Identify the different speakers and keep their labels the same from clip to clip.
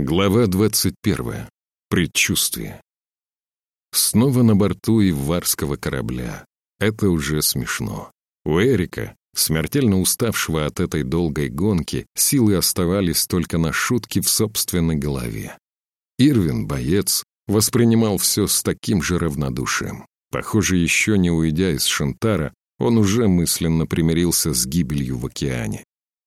Speaker 1: Глава 21. Предчувствие. Снова на борту иварского корабля. Это уже смешно. У Эрика, смертельно уставшего от этой долгой гонки, силы оставались только на шутки в собственной голове. Ирвин, боец, воспринимал все с таким же равнодушием. Похоже, еще не уйдя из Шантара, он уже мысленно примирился с гибелью в океане.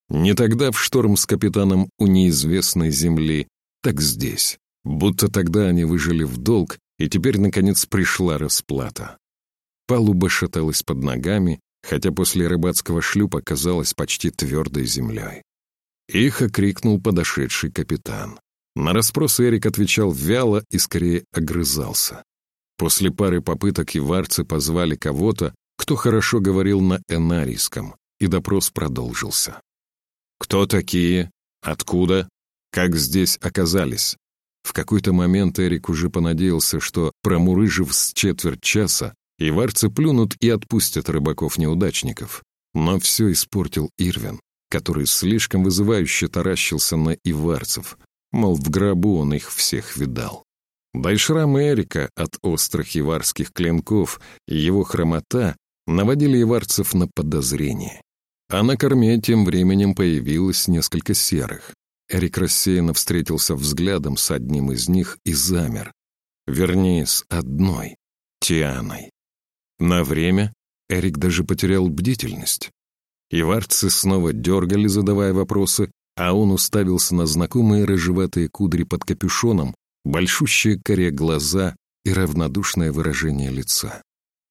Speaker 1: Не тогда в шторм с капитаном у неизвестной земли, так здесь. Будто тогда они выжили в долг, и теперь, наконец, пришла расплата. Палуба шаталась под ногами, хотя после рыбацкого шлюпа казалась почти твердой землей. Их окрикнул подошедший капитан. На расспросы Эрик отвечал вяло и скорее огрызался. После пары попыток иварцы позвали кого-то, кто хорошо говорил на энарийском, и допрос продолжился. «Кто такие? Откуда? Как здесь оказались? В какой-то момент Эрик уже понадеялся, что, промурыжив с четверть часа, иварцы плюнут и отпустят рыбаков-неудачников. Но все испортил Ирвин, который слишком вызывающе таращился на иварцев, мол, в гробу он их всех видал. Да и шрамы Эрика от острых иварских клинков и его хромота наводили иварцев на подозрение. А на корме тем временем появилось несколько серых. Эрик рассеянно встретился взглядом с одним из них и замер. Вернее, с одной, Тианой. На время Эрик даже потерял бдительность. Иварцы снова дергали, задавая вопросы, а он уставился на знакомые рыжеватые кудри под капюшоном, большущие коре глаза и равнодушное выражение лица.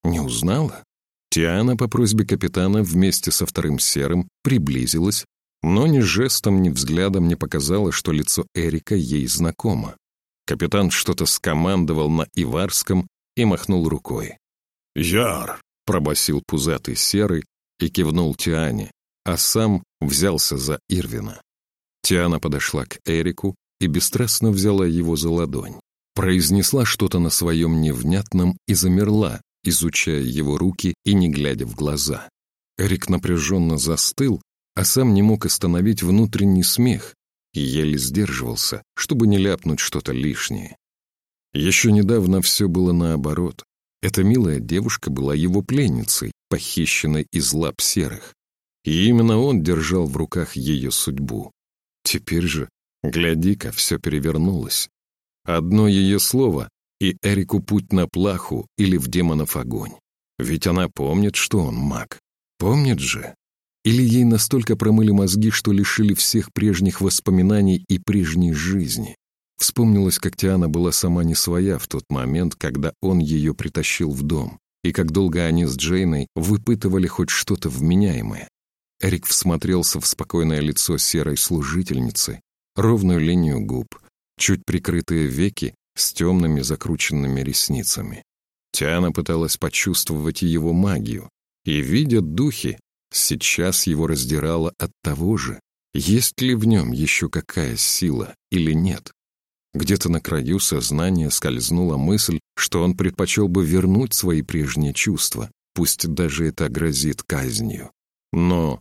Speaker 1: Не узнала? Тиана по просьбе капитана вместе со вторым серым приблизилась, но ни жестом, ни взглядом не показала, что лицо Эрика ей знакомо. Капитан что-то скомандовал на Иварском и махнул рукой. «Яр!» — пробасил пузатый серый и кивнул Тиане, а сам взялся за Ирвина. Тиана подошла к Эрику и бесстрастно взяла его за ладонь. Произнесла что-то на своем невнятном и замерла, изучая его руки и не глядя в глаза. Эрик напряженно застыл, а сам не мог остановить внутренний смех и еле сдерживался, чтобы не ляпнуть что-то лишнее. Еще недавно все было наоборот. Эта милая девушка была его пленницей, похищенной из лап серых. И именно он держал в руках ее судьбу. Теперь же, гляди-ка, все перевернулось. Одно ее слово, и Эрику путь на плаху или в демонов огонь. Ведь она помнит, что он маг. Помнит же. Или ей настолько промыли мозги, что лишили всех прежних воспоминаний и прежней жизни. Вспомнилось, как Тиана была сама не своя в тот момент, когда он ее притащил в дом, и как долго они с Джейной выпытывали хоть что-то вменяемое. Эрик всмотрелся в спокойное лицо серой служительницы, ровную линию губ, чуть прикрытые веки с темными закрученными ресницами. Тиана пыталась почувствовать его магию, и, видя духи, Сейчас его раздирало от того же, есть ли в нем еще какая сила или нет. Где-то на краю сознания скользнула мысль, что он предпочел бы вернуть свои прежние чувства, пусть даже это грозит казнью. Но...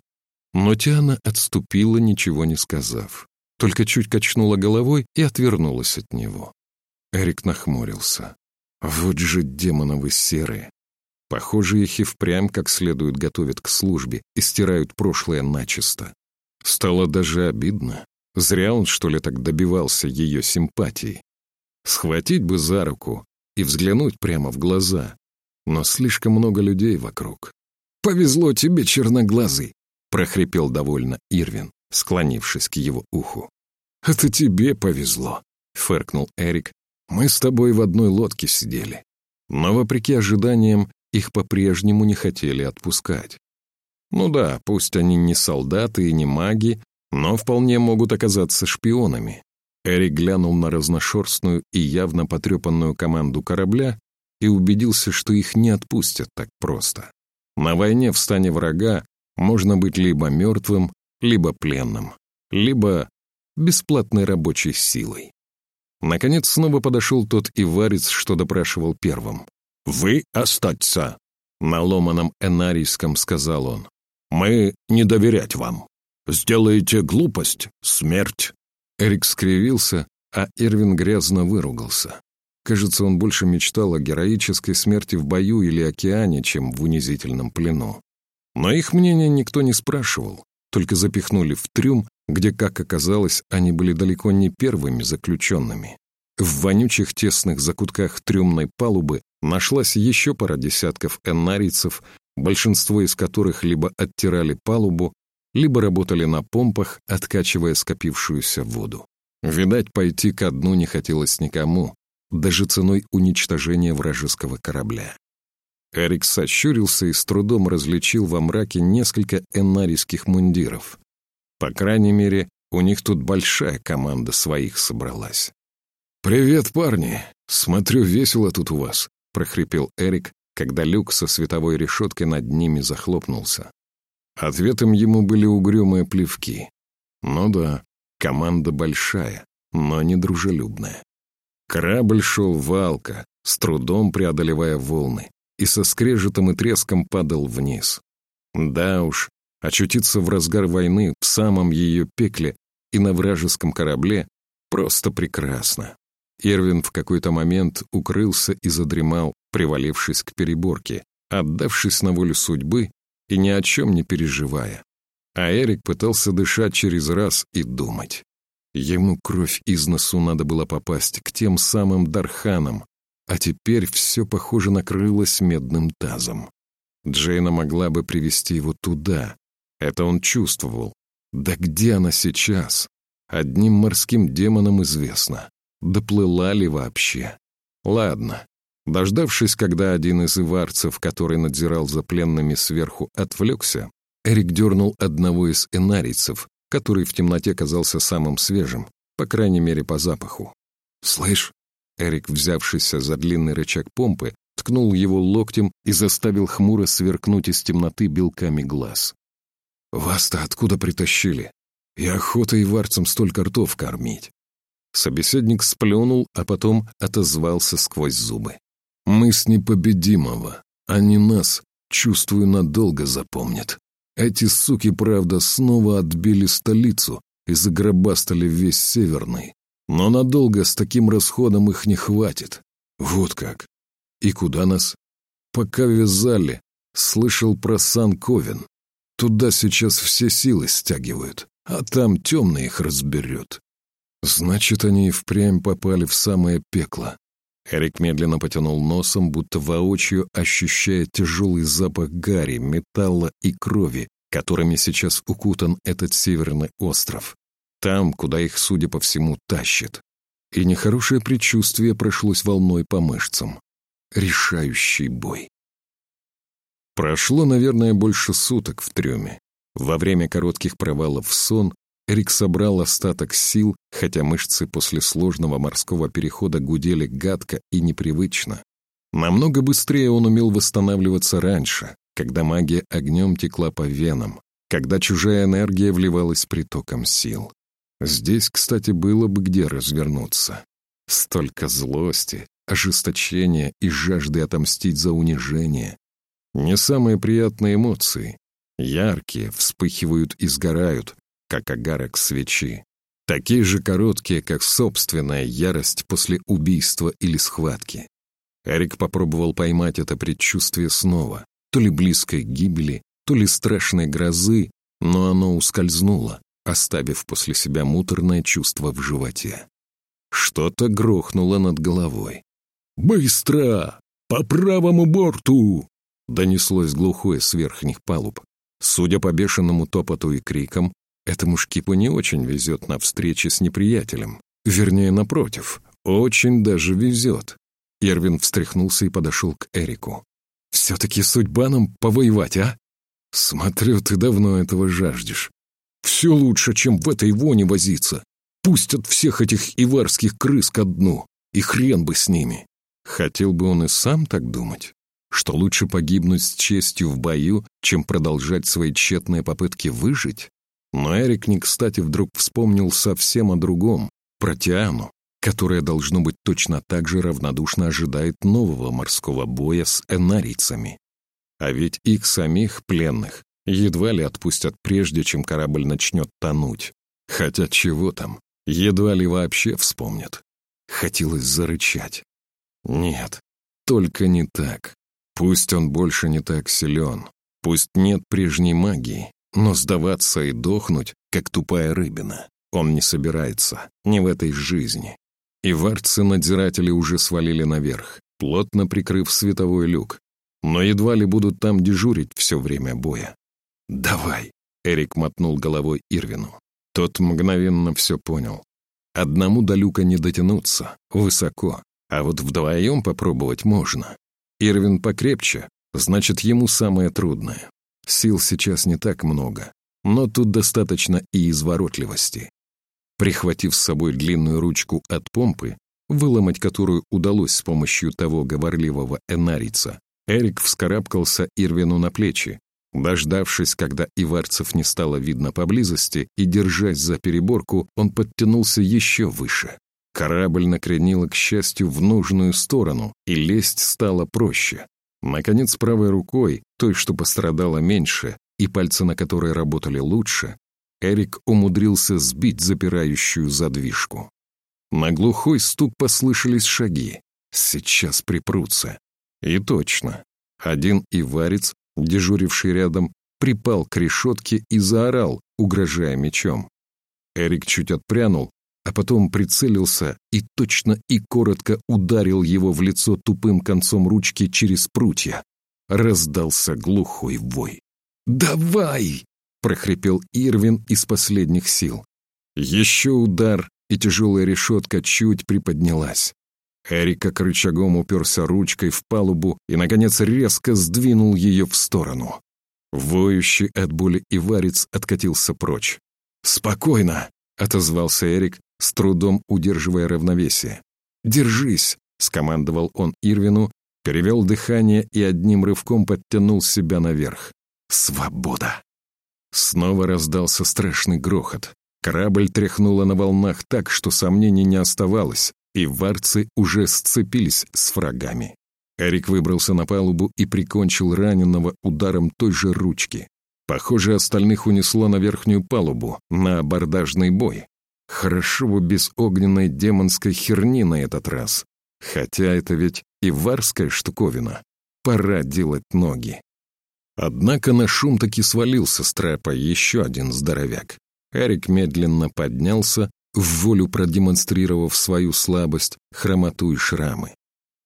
Speaker 1: Но Тиана отступила, ничего не сказав. Только чуть качнула головой и отвернулась от него. Эрик нахмурился. Вот же демоновы серые. Похоже, их и впрямь как следует готовят к службе и стирают прошлое начисто. Стало даже обидно. Зря он, что ли, так добивался ее симпатии. Схватить бы за руку и взглянуть прямо в глаза. Но слишком много людей вокруг. «Повезло тебе, черноглазый!» — прохрипел довольно Ирвин, склонившись к его уху. «Это тебе повезло», — фыркнул Эрик. «Мы с тобой в одной лодке сидели». Но, вопреки ожиданиям, их по-прежнему не хотели отпускать. Ну да, пусть они не солдаты и не маги, но вполне могут оказаться шпионами. Эрик глянул на разношерстную и явно потрепанную команду корабля и убедился, что их не отпустят так просто. На войне в стане врага можно быть либо мертвым, либо пленным, либо бесплатной рабочей силой. Наконец снова подошел тот иварец, что допрашивал первым. «Вы остаться», — на ломаном энарийском сказал он. «Мы не доверять вам. Сделаете глупость — смерть». Эрик скривился, а Эрвин грязно выругался. Кажется, он больше мечтал о героической смерти в бою или океане, чем в унизительном плену. Но их мнение никто не спрашивал, только запихнули в трюм, где, как оказалось, они были далеко не первыми заключенными. В вонючих тесных закутках трюмной палубы нашлась еще пара десятков энарийцев, большинство из которых либо оттирали палубу, либо работали на помпах, откачивая скопившуюся воду. Видать, пойти ко дну не хотелось никому, даже ценой уничтожения вражеского корабля. Эрик сощурился и с трудом различил во мраке несколько энарийских мундиров. По крайней мере, у них тут большая команда своих собралась. «Привет, парни! Смотрю, весело тут у вас», — прохрипел Эрик, когда люк со световой решеткой над ними захлопнулся. Ответом ему были угрюмые плевки. Ну да, команда большая, но не дружелюбная. Корабль шел валко, с трудом преодолевая волны, и со скрежетом и треском падал вниз. Да уж, очутиться в разгар войны в самом ее пекле и на вражеском корабле просто прекрасно. Эрвин в какой-то момент укрылся и задремал, привалившись к переборке, отдавшись на волю судьбы и ни о чем не переживая. А Эрик пытался дышать через раз и думать. Ему кровь из носу надо было попасть к тем самым Дарханам, а теперь все, похоже, накрылось медным тазом. Джейна могла бы привести его туда. Это он чувствовал. Да где она сейчас? Одним морским демонам известно. Доплыла ли вообще? Ладно. Дождавшись, когда один из иварцев, который надзирал за пленными сверху, отвлекся, Эрик дернул одного из энарийцев, который в темноте казался самым свежим, по крайней мере, по запаху. «Слышь?» Эрик, взявшийся за длинный рычаг помпы, ткнул его локтем и заставил хмуро сверкнуть из темноты белками глаз. «Вас-то откуда притащили? И охота и варцам столько ртов кормить». Собеседник сплюнул, а потом отозвался сквозь зубы. «Мы с непобедимого. Они нас, чувствую, надолго запомнят. Эти суки, правда, снова отбили столицу и загробастали весь Северный. Но надолго с таким расходом их не хватит. Вот как. И куда нас? Пока вязали, слышал про Сан-Ковен. Туда сейчас все силы стягивают, а там темный их разберет. Значит, они и впрямь попали в самое пекло. Эрик медленно потянул носом, будто воочию ощущая тяжелый запах гари, металла и крови, которыми сейчас укутан этот северный остров. Там, куда их, судя по всему, тащит. И нехорошее предчувствие прошлось волной по мышцам. Решающий бой. Прошло, наверное, больше суток в трюме. Во время коротких провалов в сон Эрик собрал остаток сил, хотя мышцы после сложного морского перехода гудели гадко и непривычно. Намного быстрее он умел восстанавливаться раньше, когда магия огнем текла по венам, когда чужая энергия вливалась притоком сил. Здесь, кстати, было бы где развернуться. Столько злости, ожесточения и жажды отомстить за унижение. Не самые приятные эмоции. Яркие, вспыхивают и сгорают, как огарок свечи. Такие же короткие, как собственная ярость после убийства или схватки. Эрик попробовал поймать это предчувствие снова, то ли близкой гибели, то ли страшной грозы, но оно ускользнуло, оставив после себя муторное чувство в животе. Что-то грохнуло над головой. «Быстро! По правому борту!» Донеслось глухое с верхних палуб. Судя по бешеному топоту и крикам, Этому шкипу не очень везет на встрече с неприятелем. Вернее, напротив, очень даже везет. Эрвин встряхнулся и подошел к Эрику. «Все-таки судьба нам повоевать, а?» «Смотрю, ты давно этого жаждешь. Все лучше, чем в этой воне возиться. Пустят всех этих иварских крыс ко дну, и хрен бы с ними». Хотел бы он и сам так думать, что лучше погибнуть с честью в бою, чем продолжать свои тщетные попытки выжить? Но Эрик не кстати вдруг вспомнил совсем о другом, про Тиану, которая, должно быть, точно так же равнодушно ожидает нового морского боя с энарийцами. А ведь их самих, пленных, едва ли отпустят прежде, чем корабль начнет тонуть. Хотя чего там, Едва ли вообще вспомнит. Хотелось зарычать. Нет, только не так. Пусть он больше не так силен, пусть нет прежней магии, но сдаваться и дохнуть, как тупая рыбина, он не собирается, не в этой жизни. И варцы-надзиратели уже свалили наверх, плотно прикрыв световой люк, но едва ли будут там дежурить все время боя. «Давай!» — Эрик мотнул головой Ирвину. Тот мгновенно все понял. Одному до люка не дотянуться, высоко, а вот вдвоем попробовать можно. Ирвин покрепче, значит, ему самое трудное. Сил сейчас не так много, но тут достаточно и изворотливости. Прихватив с собой длинную ручку от помпы, выломать которую удалось с помощью того говорливого энарица, Эрик вскарабкался Ирвину на плечи, Дождавшись, когда Иварцев не стало видно поблизости, и, держась за переборку, он подтянулся еще выше. Корабль накренило, к счастью, в нужную сторону, и лезть стало проще. Наконец, правой рукой, той, что пострадала меньше, и пальцы на которой работали лучше, Эрик умудрился сбить запирающую задвижку. На глухой стук послышались шаги. Сейчас припрутся. И точно. Один иварец дежуривший рядом, припал к решетке и заорал, угрожая мечом. Эрик чуть отпрянул, а потом прицелился и точно и коротко ударил его в лицо тупым концом ручки через прутья. Раздался глухой вой. «Давай!» — прохрипел Ирвин из последних сил. Еще удар, и тяжелая решетка чуть приподнялась. Эрик как рычагом уперся ручкой в палубу и, наконец, резко сдвинул ее в сторону. Воющий от боли Иварец откатился прочь. «Спокойно!» — отозвался Эрик, с трудом удерживая равновесие. «Держись!» — скомандовал он Ирвину, перевел дыхание и одним рывком подтянул себя наверх. «Свобода!» Снова раздался страшный грохот. Корабль тряхнуло на волнах так, что сомнений не оставалось и варцы уже сцепились с врагами. Эрик выбрался на палубу и прикончил раненого ударом той же ручки. Похоже, остальных унесло на верхнюю палубу, на абордажный бой. Хорошо бы без огненной демонской херни на этот раз. Хотя это ведь и варская штуковина. Пора делать ноги. Однако на шум таки свалился с трапа еще один здоровяк. Эрик медленно поднялся, в волю продемонстрировав свою слабость, хромоту и шрамы.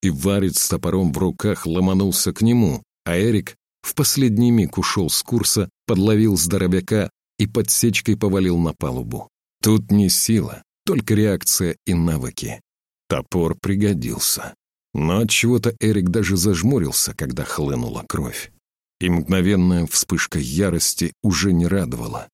Speaker 1: И варец с топором в руках ломанулся к нему, а Эрик в последний миг ушел с курса, подловил здоровяка и подсечкой повалил на палубу. Тут не сила, только реакция и навыки. Топор пригодился. Но от чего то Эрик даже зажмурился, когда хлынула кровь. И мгновенная вспышка ярости уже не радовала.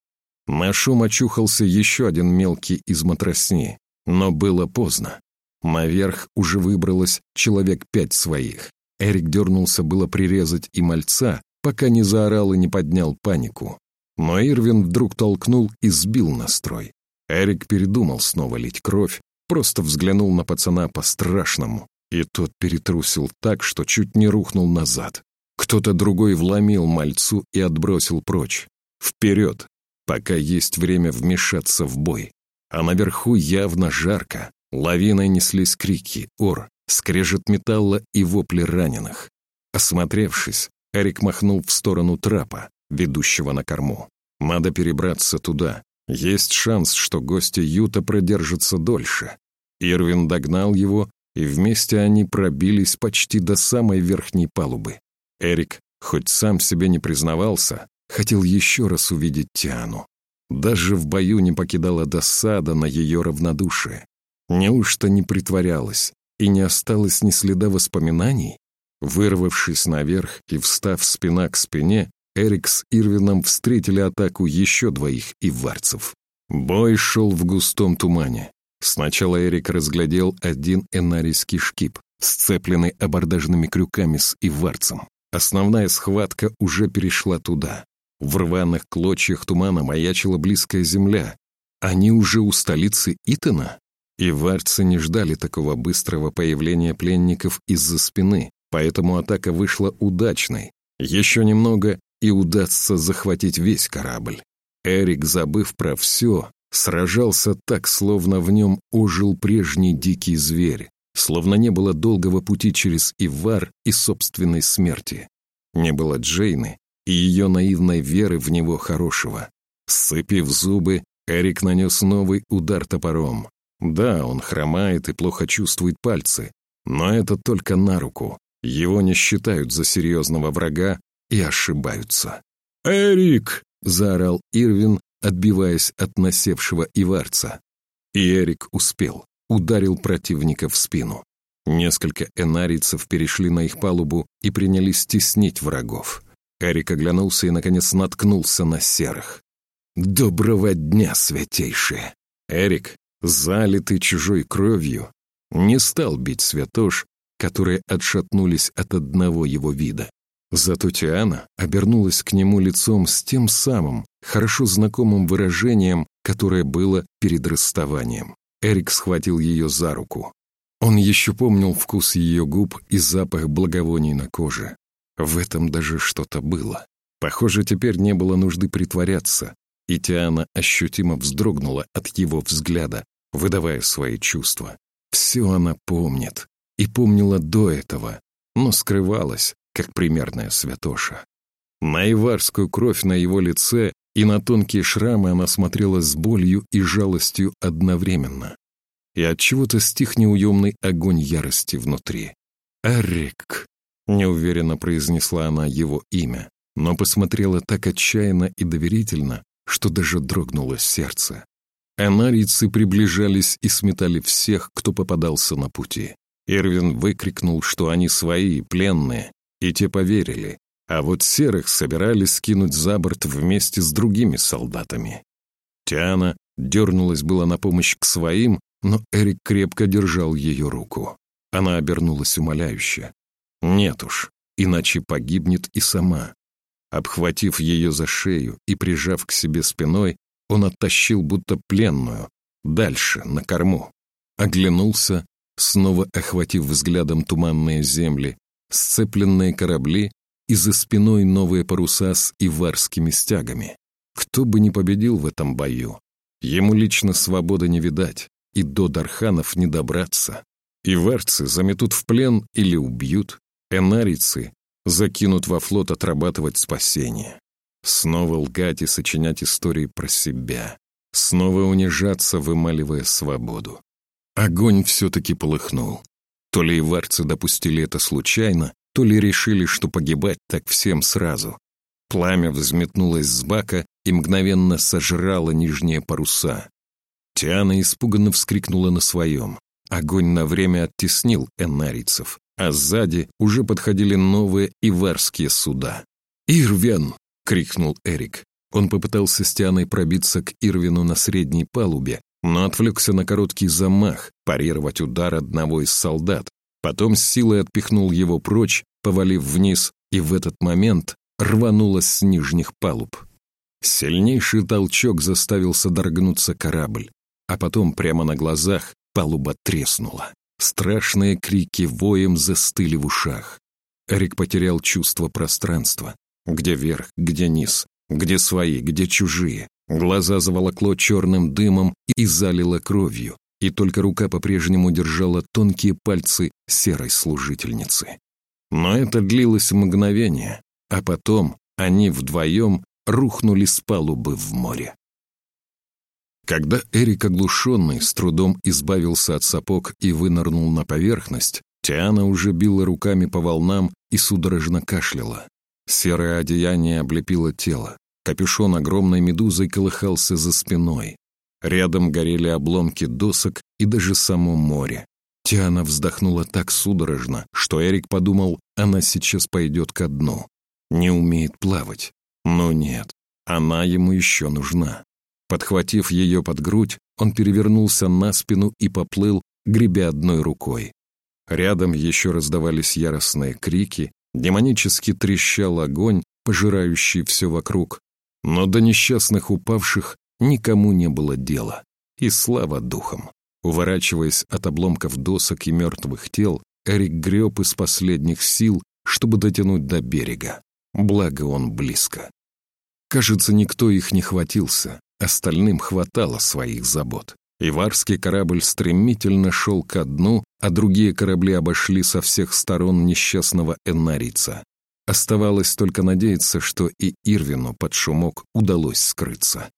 Speaker 1: На шум очухался еще один мелкий из матросни, но было поздно. Наверх уже выбралось человек пять своих. Эрик дернулся было прирезать и мальца, пока не заорал и не поднял панику. Но Ирвин вдруг толкнул и сбил настрой. Эрик передумал снова лить кровь, просто взглянул на пацана по-страшному, и тот перетрусил так, что чуть не рухнул назад. Кто-то другой вломил мальцу и отбросил прочь. Вперед, пока есть время вмешаться в бой. А наверху явно жарко. Лавиной неслись крики, ор, скрежет металла и вопли раненых. Осмотревшись, Эрик махнул в сторону трапа, ведущего на корму. Надо перебраться туда. Есть шанс, что гости Юта продержатся дольше. Ирвин догнал его, и вместе они пробились почти до самой верхней палубы. Эрик, хоть сам себе не признавался, Хотел еще раз увидеть Тиану. Даже в бою не покидала досада на ее равнодушие. Неужто не притворялась и не осталось ни следа воспоминаний? Вырвавшись наверх и встав спина к спине, Эрик с Ирвином встретили атаку еще двоих иварцев. Бой шел в густом тумане. Сначала Эрик разглядел один энарийский шкип, сцепленный абордажными крюками с иварцем. Основная схватка уже перешла туда. В рваных клочьях тумана маячила близкая земля. Они уже у столицы Итана? И варцы не ждали такого быстрого появления пленников из-за спины, поэтому атака вышла удачной. Еще немного, и удастся захватить весь корабль. Эрик, забыв про все, Сражался так, словно в нем ожил прежний дикий зверь, словно не было долгого пути через Ивар и собственной смерти. Не было Джейны и ее наивной веры в него хорошего. Сцепив зубы, Эрик нанес новый удар топором. Да, он хромает и плохо чувствует пальцы, но это только на руку. Его не считают за серьезного врага и ошибаются. «Эрик!» — заорал Ирвин, отбиваясь от насевшего иварца. И Эрик успел, ударил противника в спину. Несколько энарийцев перешли на их палубу и принялись теснить врагов. Эрик оглянулся и, наконец, наткнулся на серых. «Доброго дня, святейшие!» Эрик, залитый чужой кровью, не стал бить святош, которые отшатнулись от одного его вида. Зато Тиана обернулась к нему лицом с тем самым, хорошо знакомым выражением, которое было перед расставанием. Эрик схватил ее за руку. Он еще помнил вкус ее губ и запах благовоний на коже. В этом даже что-то было. Похоже, теперь не было нужды притворяться, и Тиана ощутимо вздрогнула от его взгляда, выдавая свои чувства. Все она помнит, и помнила до этого, но скрывалась, как примерная святоша. На иварскую кровь на его лице и на тонкие шрамы она смотрела с болью и жалостью одновременно. И от чего то стих неуемный огонь ярости внутри. «Арик!» — неуверенно произнесла она его имя, но посмотрела так отчаянно и доверительно, что даже дрогнуло сердце. Анарийцы приближались и сметали всех, кто попадался на пути. Ирвин выкрикнул, что они свои, пленные, и те поверили, а вот серых собирались скинуть за борт вместе с другими солдатами. Тиана дернулась было на помощь к своим, но Эрик крепко держал ее руку. Она обернулась умоляюще. «Нет уж, иначе погибнет и сама». Обхватив ее за шею и прижав к себе спиной, он оттащил будто пленную, дальше, на корму. Оглянулся, снова охватив взглядом туманные земли, сцепленные корабли и за спиной новые паруса с иварскими стягами. Кто бы ни победил в этом бою, ему лично свободы не видать, и до Дарханов не добраться. Иварцы заметут в плен или убьют, энарийцы закинут во флот отрабатывать спасение. Снова лгать и сочинять истории про себя. Снова унижаться, вымаливая свободу. Огонь все-таки полыхнул. То ли иварцы допустили это случайно, то ли решили, что погибать так всем сразу. Пламя взметнулось с бака и мгновенно сожрало нижние паруса. Тиана испуганно вскрикнула на своем. Огонь на время оттеснил энарийцев, а сзади уже подходили новые иварские суда. «Ирвен!» — крикнул Эрик. Он попытался с Тианой пробиться к Ирвину на средней палубе, но отвлекся на короткий замах, парировать удар одного из солдат. Потом с силой отпихнул его прочь, повалив вниз, и в этот момент рвануло с нижних палуб. Сильнейший толчок заставил содрогнуться корабль, а потом прямо на глазах палуба треснула. Страшные крики воем застыли в ушах. Эрик потерял чувство пространства. Где верх, где низ, где свои, где чужие. Глаза заволокло черным дымом и залило кровью, и только рука по-прежнему держала тонкие пальцы серой служительницы. Но это длилось мгновение, а потом они вдвоем рухнули с палубы в море. Когда Эрик, оглушенный, с трудом избавился от сапог и вынырнул на поверхность, Тиана уже била руками по волнам и судорожно кашляла. Серое одеяние облепило тело. Капюшон огромной медузой колыхался за спиной. Рядом горели обломки досок и даже само море. Тиана вздохнула так судорожно, что Эрик подумал, она сейчас пойдет ко дну. Не умеет плавать. Но нет, она ему еще нужна. Подхватив ее под грудь, он перевернулся на спину и поплыл, гребя одной рукой. Рядом еще раздавались яростные крики, демонически трещал огонь, пожирающий все вокруг. Но до несчастных упавших никому не было дела. И слава духам. Уворачиваясь от обломков досок и мертвых тел, Эрик греб из последних сил, чтобы дотянуть до берега. Благо он близко. Кажется, никто их не хватился. остальным хватало своих забот. Иварский корабль стремительно шел ко дну, а другие корабли обошли со всех сторон несчастного Эннарица. Оставалось только надеяться, что и Ирвину под шумок удалось скрыться.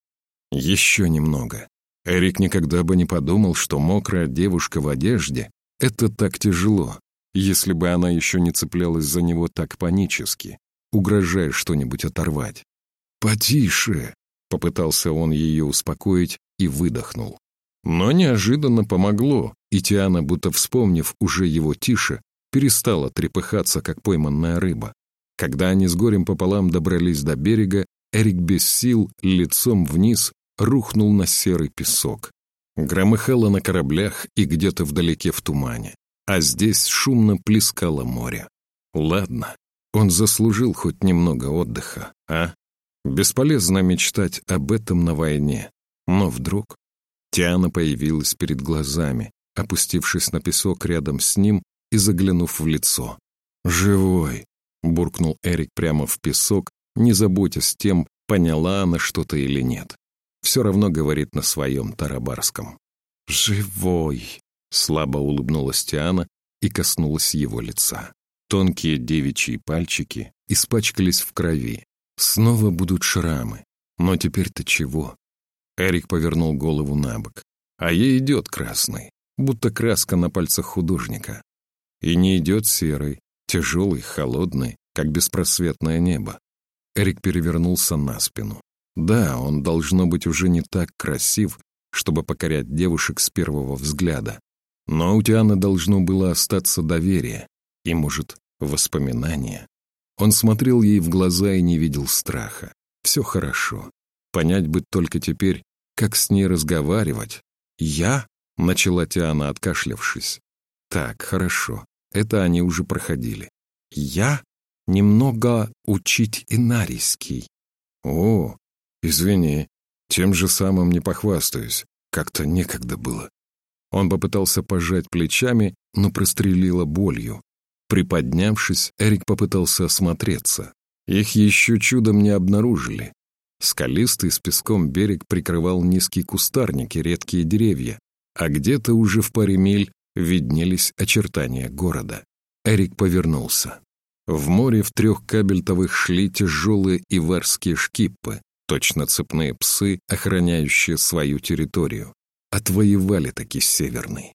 Speaker 1: Еще немного. Эрик никогда бы не подумал, что мокрая девушка в одежде — это так тяжело, если бы она еще не цеплялась за него так панически, угрожая что-нибудь оторвать. «Потише!» — попытался он ее успокоить и выдохнул. Но неожиданно помогло, и Тиана, будто вспомнив уже его тише, перестала трепыхаться, как пойманная рыба. Когда они с горем пополам добрались до берега, Эрик без сил, лицом вниз, рухнул на серый песок. Громыхало на кораблях и где-то вдалеке в тумане, а здесь шумно плескало море. Ладно, он заслужил хоть немного отдыха, а? Бесполезно мечтать об этом на войне, но вдруг... Тиана появилась перед глазами, опустившись на песок рядом с ним и заглянув в лицо. «Живой!» — буркнул Эрик прямо в песок, не заботясь тем, поняла она что-то или нет. Все равно говорит на своем тарабарском. «Живой!» — слабо улыбнулась Тиана и коснулась его лица. Тонкие девичьи пальчики испачкались в крови. Снова будут шрамы. Но теперь-то чего? Эрик повернул голову на бок. А ей идет красный, будто краска на пальцах художника. И не идет серый, тяжелый, холодный, как беспросветное небо. Эрик перевернулся на спину. Да, он должно быть уже не так красив, чтобы покорять девушек с первого взгляда. Но у Тианы должно было остаться доверие и, может, воспоминания. Он смотрел ей в глаза и не видел страха. Все хорошо. Понять бы только теперь, как с ней разговаривать. «Я?» — начала Тиана, откашлявшись. «Так, хорошо. Это они уже проходили. Я? Немного учить инарийский». «О, извини. Тем же самым не похвастаюсь. Как-то некогда было». Он попытался пожать плечами, но прострелило болью. Приподнявшись, Эрик попытался осмотреться. Их еще чудом не обнаружили. Скалистый с песком берег прикрывал низкие кустарники, редкие деревья, а где-то уже в паре миль виднелись очертания города. Эрик повернулся. В море в трех кабельтовых шли тяжелые иварские шкиппы, точно цепные псы, охраняющие свою территорию. Отвоевали таки северный.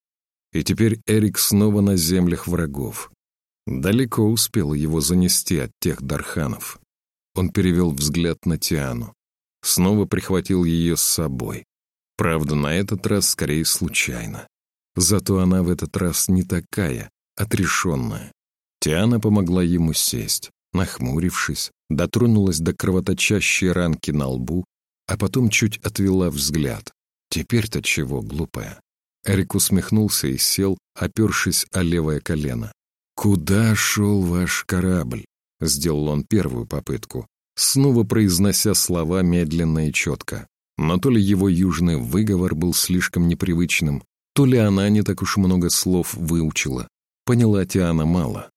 Speaker 1: И теперь Эрик снова на землях врагов. Далеко успел его занести от тех дарханов. Он перевел взгляд на Тиану снова прихватил ее с собой. Правда, на этот раз скорее случайно. Зато она в этот раз не такая, отрешенная. Тиана помогла ему сесть, нахмурившись, дотронулась до кровоточащей ранки на лбу, а потом чуть отвела взгляд. Теперь-то чего, глупая? Эрик усмехнулся и сел, опершись о левое колено. «Куда шел ваш корабль?» Сделал он первую попытку, снова произнося слова медленно и четко. Но то ли его южный выговор был слишком непривычным, то ли она не так уж много слов выучила. Поняла Тиана мало.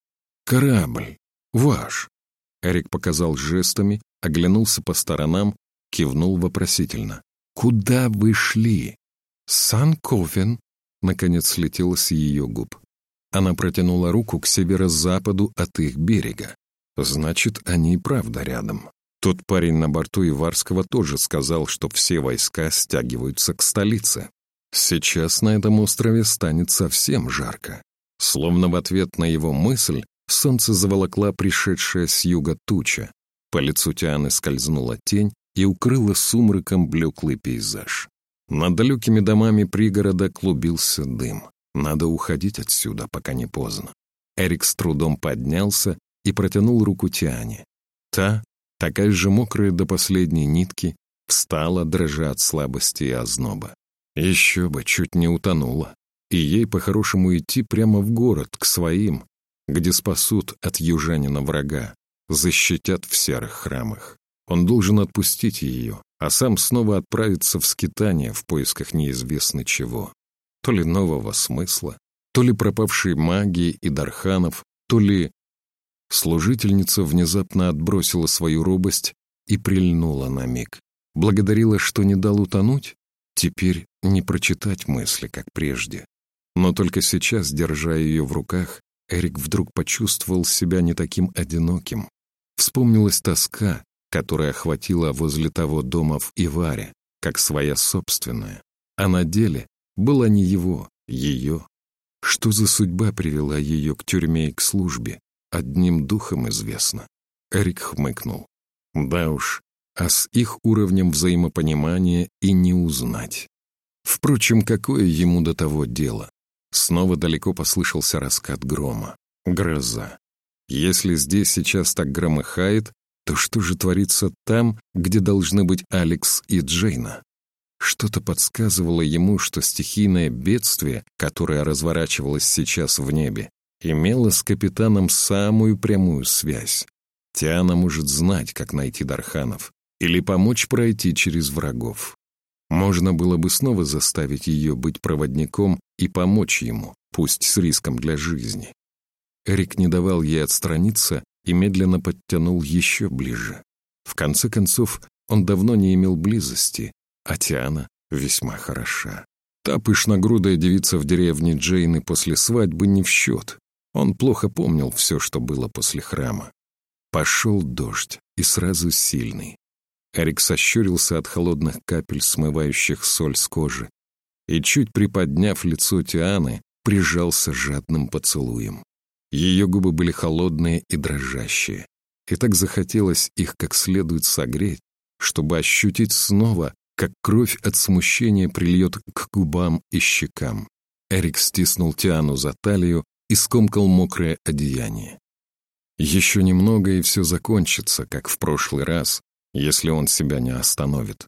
Speaker 1: «Корабль. Ваш». Эрик показал жестами, оглянулся по сторонам, кивнул вопросительно. «Куда вы шли?» «Сан-Ковен», — наконец слетело с ее губ. Она протянула руку к северо-западу от их берега. Значит, они и правда рядом. Тот парень на борту Иварского тоже сказал, что все войска стягиваются к столице. Сейчас на этом острове станет совсем жарко. Словно в ответ на его мысль солнце заволокла пришедшая с юга туча. По лицу Тианы скользнула тень и укрыла сумраком блеклый пейзаж. Над далекими домами пригорода клубился дым. Надо уходить отсюда, пока не поздно. Эрик с трудом поднялся и протянул руку Тиане. Та, такая же мокрая до последней нитки, встала, дрожа от слабости и озноба. Еще бы, чуть не утонула. И ей по-хорошему идти прямо в город, к своим, где спасут от южанина врага, защитят в серых храмах. Он должен отпустить ее, а сам снова отправиться в скитание в поисках неизвестно чего. То ли нового смысла, то ли пропавшей магии и дарханов, то ли Служительница внезапно отбросила свою робость и прильнула на миг. Благодарила, что не дал утонуть? Теперь не прочитать мысли, как прежде. Но только сейчас, держа ее в руках, Эрик вдруг почувствовал себя не таким одиноким. Вспомнилась тоска, которая охватила возле того дома в Иваре, как своя собственная. А на деле была не его, ее. Что за судьба привела ее к тюрьме и к службе, одним духом известно. Эрик хмыкнул. Да уж, а с их уровнем взаимопонимания и не узнать. Впрочем, какое ему до того дело? Снова далеко послышался раскат грома. Гроза. Если здесь сейчас так громыхает, то что же творится там, где должны быть Алекс и Джейна? Что-то подсказывало ему, что стихийное бедствие, которое разворачивалось сейчас в небе, имело с капитаном самую прямую связь. Тиана может знать, как найти Дарханов, или помочь пройти через врагов. Можно было бы снова заставить ее быть проводником и помочь ему, пусть с риском для жизни. Эрик не давал ей отстраниться и медленно подтянул еще ближе. В конце концов, он давно не имел близости, а Тиана весьма хороша. Та пышногрудая девица в деревне Джейны после свадьбы не в счет. Он плохо помнил все, что было после храма. Пошел дождь, и сразу сильный. Эрик сощурился от холодных капель, смывающих соль с кожи, и, чуть приподняв лицо Тианы, прижался жадным поцелуем. Ее губы были холодные и дрожащие, и так захотелось их как следует согреть, чтобы ощутить снова, как кровь от смущения прильет к губам и щекам. Эрик стиснул Тиану за талию и скомкал мокрое одеяние. Еще немного, и все закончится, как в прошлый раз, если он себя не остановит.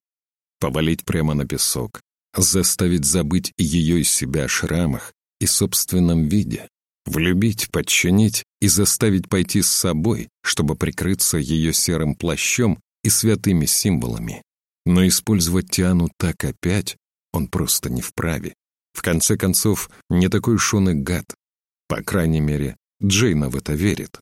Speaker 1: Повалить прямо на песок, заставить забыть ее из себя шрамах и собственном виде, влюбить, подчинить и заставить пойти с собой, чтобы прикрыться ее серым плащом и святыми символами. Но использовать Тиану так опять он просто не вправе. В конце концов, не такой уж он и гад. По крайней мере, Джейна в это верит.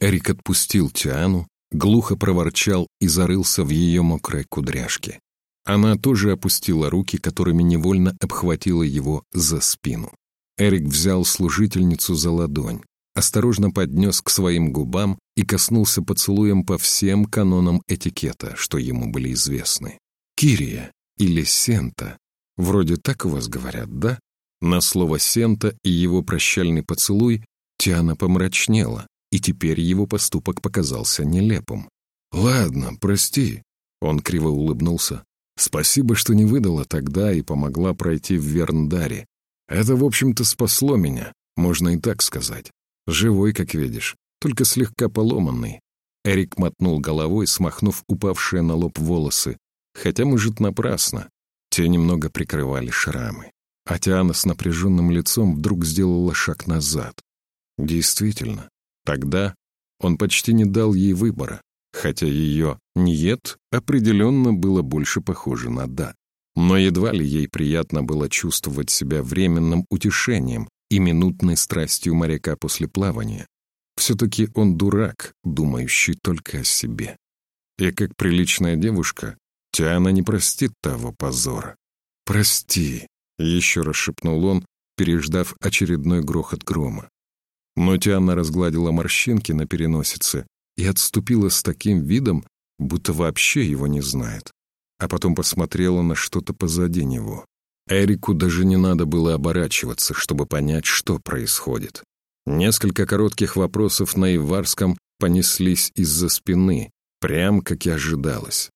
Speaker 1: Эрик отпустил Тиану, глухо проворчал и зарылся в ее мокрой кудряшке. Она тоже опустила руки, которыми невольно обхватила его за спину. Эрик взял служительницу за ладонь, осторожно поднес к своим губам и коснулся поцелуем по всем канонам этикета, что ему были известны. «Кирия» или «Сента». Вроде так у вас говорят, да? На слово «Сента» и его прощальный поцелуй Тиана помрачнела, и теперь его поступок показался нелепым. «Ладно, прости», — он криво улыбнулся. «Спасибо, что не выдала тогда и помогла пройти в Верндаре. Это, в общем-то, спасло меня, можно и так сказать. Живой, как видишь, только слегка поломанный». Эрик мотнул головой, смахнув упавшие на лоб волосы, хотя, может, напрасно. Те немного прикрывали шрамы. А Тиана с напряженным лицом вдруг сделала шаг назад. Действительно, Тогда он почти не дал ей выбора, хотя ее «нет» определенно было больше похоже на «да». Но едва ли ей приятно было чувствовать себя временным утешением и минутной страстью моряка после плавания. Все-таки он дурак, думающий только о себе. И как приличная девушка, Тиана не простит того позора. «Прости», — еще раз шепнул он, переждав очередной грохот грома. Но Тиана разгладила морщинки на переносице и отступила с таким видом, будто вообще его не знает. А потом посмотрела на что-то позади него. Эрику даже не надо было оборачиваться, чтобы понять, что происходит. Несколько коротких вопросов на Иварском понеслись из-за спины, прям как и ожидалось.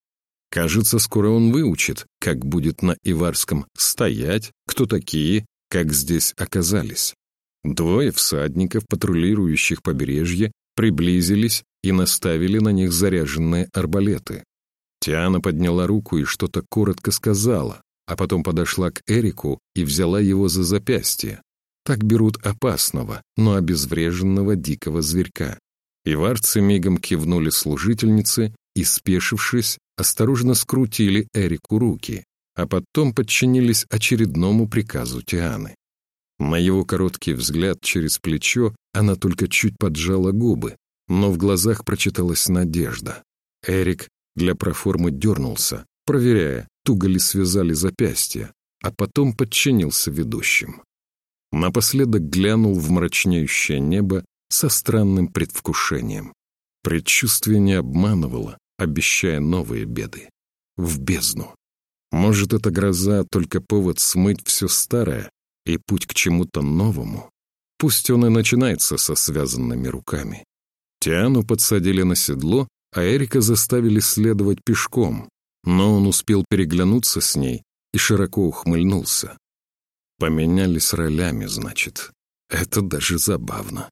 Speaker 1: Кажется, скоро он выучит, как будет на Иварском стоять, кто такие, как здесь оказались. Двое всадников, патрулирующих побережье, приблизились и наставили на них заряженные арбалеты. Тиана подняла руку и что-то коротко сказала, а потом подошла к Эрику и взяла его за запястье. Так берут опасного, но обезвреженного дикого зверька. Иварцы мигом кивнули служительнице и, спешившись, осторожно скрутили Эрику руки, а потом подчинились очередному приказу Тианы. На его короткий взгляд через плечо она только чуть поджала губы, но в глазах прочиталась надежда. Эрик для проформы дернулся, проверяя, туго ли связали запястья, а потом подчинился ведущим. Напоследок глянул в мрачнеющее небо со странным предвкушением. Предчувствие не обманывало, обещая новые беды. В бездну. Может, эта гроза только повод смыть все старое и путь к чему-то новому? Пусть он и начинается со связанными руками. Тиану подсадили на седло, а Эрика заставили следовать пешком, но он успел переглянуться с ней и широко ухмыльнулся. Поменялись ролями, значит. Это даже забавно.